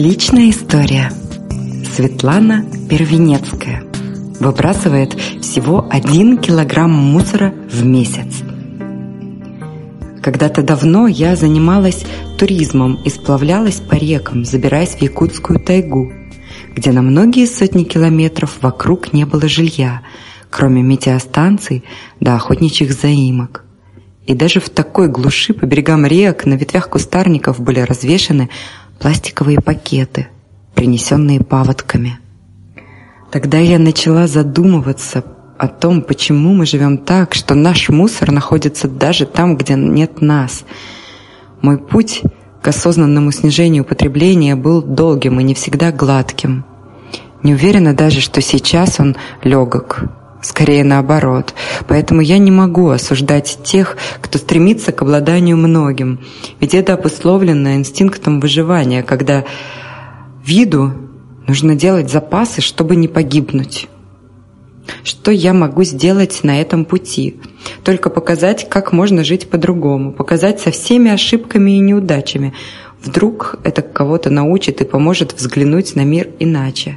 Личная история. Светлана Первенецкая выбрасывает всего один килограмм мусора в месяц. Когда-то давно я занималась туризмом и сплавлялась по рекам, забираясь в якутскую тайгу, где на многие сотни километров вокруг не было жилья, кроме метеостанций да охотничьих заимок. И даже в такой глуши по берегам рек на ветвях кустарников были развешаны пластиковые пакеты, принесенные паводками. Тогда я начала задумываться о том, почему мы живем так, что наш мусор находится даже там, где нет нас. Мой путь к осознанному снижению потребления был долгим и не всегда гладким. Не уверена даже, что сейчас он легок. Скорее наоборот. Поэтому я не могу осуждать тех, кто стремится к обладанию многим. Ведь это обусловлено инстинктом выживания, когда виду нужно делать запасы, чтобы не погибнуть. Что я могу сделать на этом пути? Только показать, как можно жить по-другому, показать со всеми ошибками и неудачами. Вдруг это кого-то научит и поможет взглянуть на мир иначе.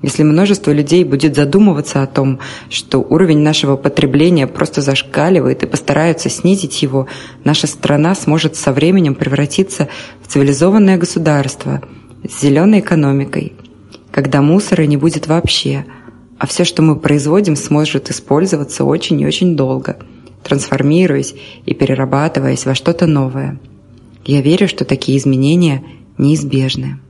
Если множество людей будет задумываться о том, что уровень нашего потребления просто зашкаливает и постараются снизить его, наша страна сможет со временем превратиться в цивилизованное государство с зеленой экономикой, когда мусора не будет вообще, а все, что мы производим, сможет использоваться очень и очень долго, трансформируясь и перерабатываясь во что-то новое. Я верю, что такие изменения неизбежны.